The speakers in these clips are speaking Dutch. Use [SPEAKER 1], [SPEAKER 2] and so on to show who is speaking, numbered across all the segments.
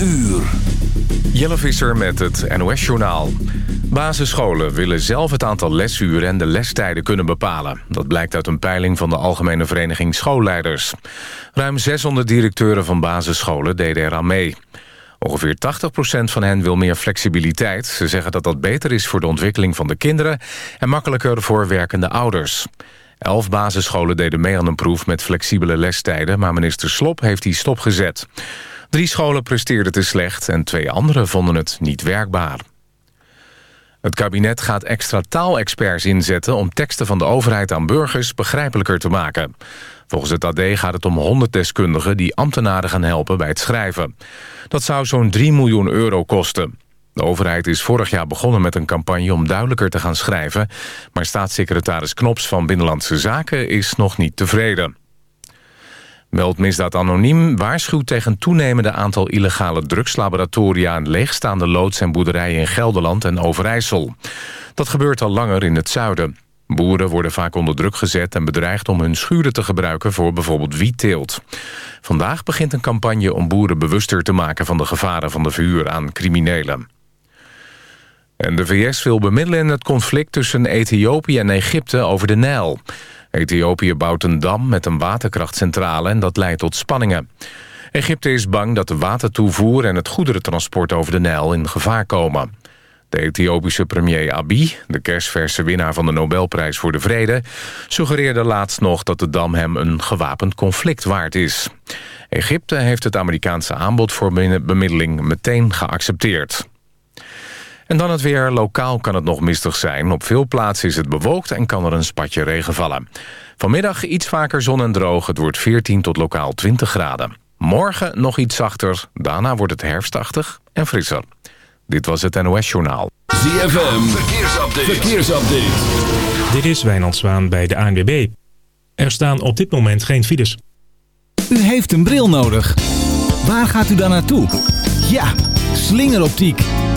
[SPEAKER 1] uur.
[SPEAKER 2] Jelle Visser met het NOS-journaal. Basisscholen willen zelf het aantal lesuren en de lestijden kunnen bepalen. Dat blijkt uit een peiling van de Algemene Vereniging Schoolleiders. Ruim 600 directeuren van basisscholen deden eraan mee. Ongeveer 80% van hen wil meer flexibiliteit. Ze zeggen dat dat beter is voor de ontwikkeling van de kinderen... en makkelijker voor werkende ouders. Elf basisscholen deden mee aan een proef met flexibele lestijden... maar minister Slop heeft die stopgezet. Drie scholen presteerden te slecht en twee andere vonden het niet werkbaar. Het kabinet gaat extra taalexperts inzetten... om teksten van de overheid aan burgers begrijpelijker te maken. Volgens het AD gaat het om 100 deskundigen... die ambtenaren gaan helpen bij het schrijven. Dat zou zo'n 3 miljoen euro kosten. De overheid is vorig jaar begonnen met een campagne om duidelijker te gaan schrijven... maar staatssecretaris Knops van Binnenlandse Zaken is nog niet tevreden. Meldmisdaad Anoniem waarschuwt tegen toenemende aantal illegale drugslaboratoria... en leegstaande loods en boerderijen in Gelderland en Overijssel. Dat gebeurt al langer in het zuiden. Boeren worden vaak onder druk gezet en bedreigd om hun schuren te gebruiken voor bijvoorbeeld wietteelt. Vandaag begint een campagne om boeren bewuster te maken van de gevaren van de verhuur aan criminelen. En de VS wil bemiddelen in het conflict tussen Ethiopië en Egypte over de Nijl. Ethiopië bouwt een dam met een waterkrachtcentrale en dat leidt tot spanningen. Egypte is bang dat de watertoevoer en het goederentransport over de Nijl in gevaar komen. De Ethiopische premier Abiy, de kerstverse winnaar van de Nobelprijs voor de Vrede... suggereerde laatst nog dat de dam hem een gewapend conflict waard is. Egypte heeft het Amerikaanse aanbod voor bemiddeling meteen geaccepteerd. En dan het weer. Lokaal kan het nog mistig zijn. Op veel plaatsen is het bewolkt en kan er een spatje regen vallen. Vanmiddag iets vaker zon en droog. Het wordt 14 tot lokaal 20 graden. Morgen nog iets zachter. Daarna wordt het herfstachtig en frisser. Dit was het NOS Journaal.
[SPEAKER 1] ZFM. Verkeersupdate. Verkeersupdate.
[SPEAKER 3] Dit is Wijnand Zwaan bij de ANWB. Er staan op dit moment geen files.
[SPEAKER 4] U heeft een bril nodig. Waar gaat u dan naartoe? Ja, slingeroptiek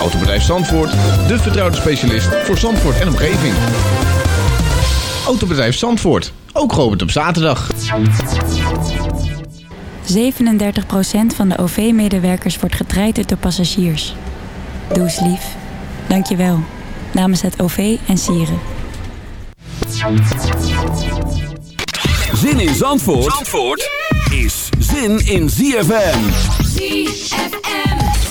[SPEAKER 5] Autobedrijf Zandvoort, de vertrouwde specialist voor Zandvoort en omgeving. Autobedrijf Zandvoort, ook geopend op zaterdag.
[SPEAKER 6] 37% van de OV-medewerkers wordt getraind door passagiers. Doe eens lief. Dank je wel. Namens het OV en Sieren.
[SPEAKER 1] Zin in Zandvoort, Zandvoort is zin in ZFM.
[SPEAKER 7] ZFM.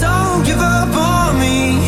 [SPEAKER 8] Don't give up on me.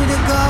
[SPEAKER 9] you to
[SPEAKER 10] go.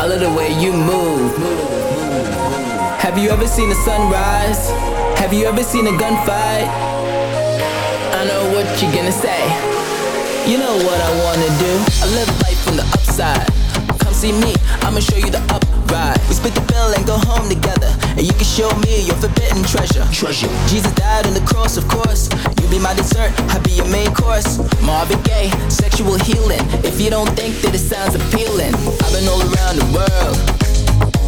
[SPEAKER 10] I love the
[SPEAKER 11] way you move. Have you ever seen the sunrise? Have you ever seen a gunfight? I know what you're gonna say. You know what I wanna do. I live life from the upside. Come see me, I'ma show you the upride. We split the bill and go home together. And you can show me your forbidden treasure. Treasure. Jesus died on the cross, of course. You be my dessert, I be your main course. Marvin Gaye, sexual healing. If you don't think that it sounds appealing, I've been all around the world.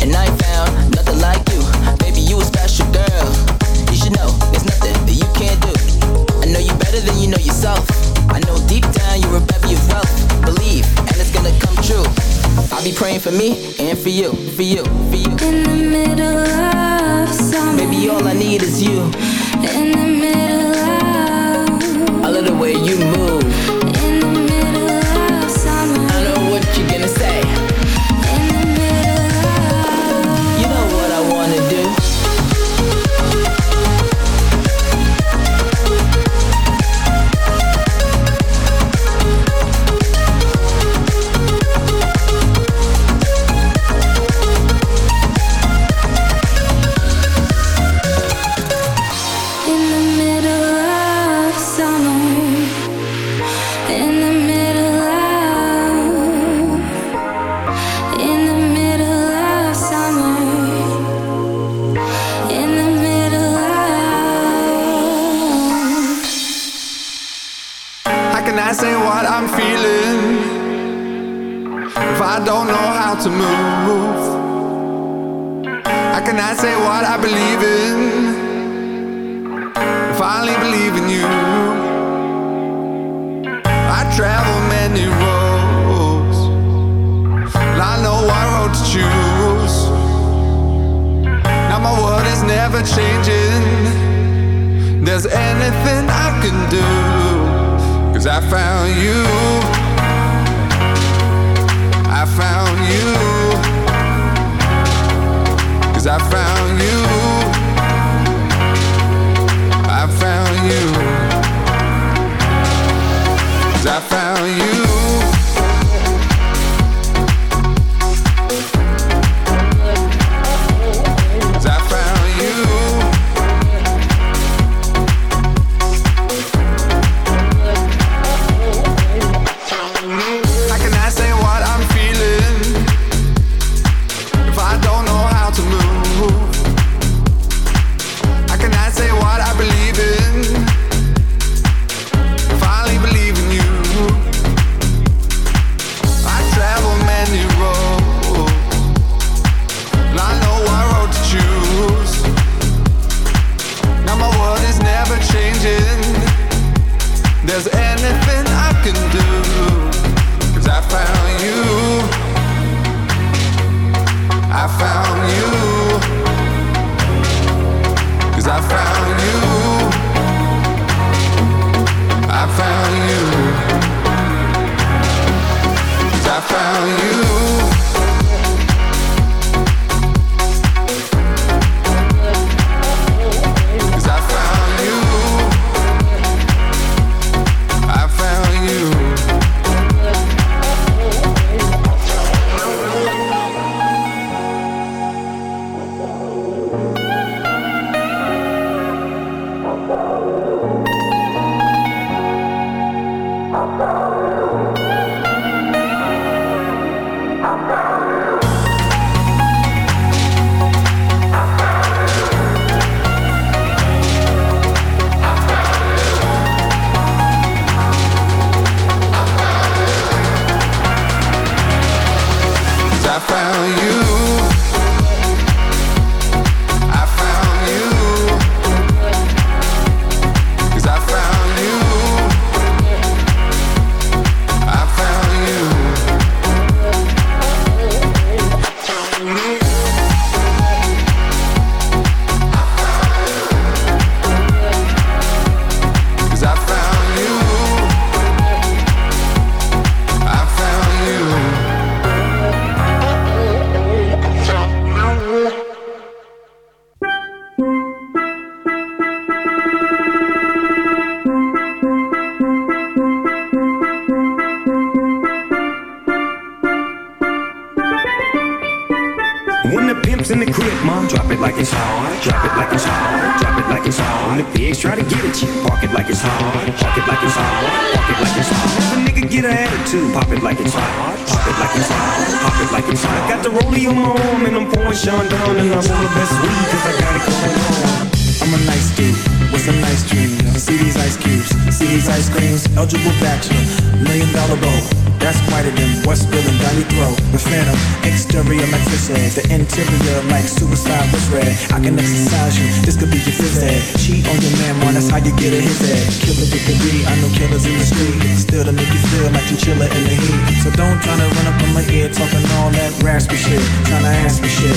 [SPEAKER 11] And I ain't found nothing like you. Baby, you a special girl. You should know there's nothing that you can't do. I know you better than you know yourself. I know deep down you're a bevy of wealth. Believe, and it's gonna come true. I'll be praying for me and for you, for you, for you.
[SPEAKER 12] In the middle of summer.
[SPEAKER 11] Baby, all I need is you.
[SPEAKER 12] In the middle of.
[SPEAKER 11] I love the way you move. You? I
[SPEAKER 13] travel many roads, I know what road to choose. Now my is never changing. There's anything I can do. Cause I found you. I found you. Cause I found you. I found you. I found you.
[SPEAKER 14] Get a
[SPEAKER 15] his head. Killer beat, I know killers in the street. Still to make you feel like you chiller in the heat. So don't try to run up on my ear talking all that raspy shit. Tryna ask me shit.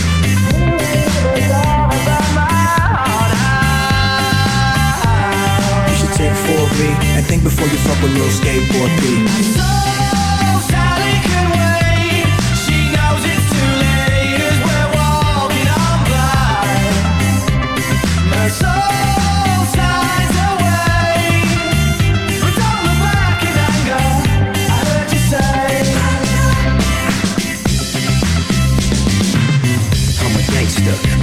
[SPEAKER 15] You should take 4B and think before you fuck with little skateboard B.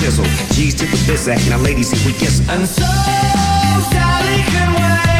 [SPEAKER 14] Shizzle. G's to the biz act. Now, ladies, we kiss.
[SPEAKER 16] And so Sally can wait.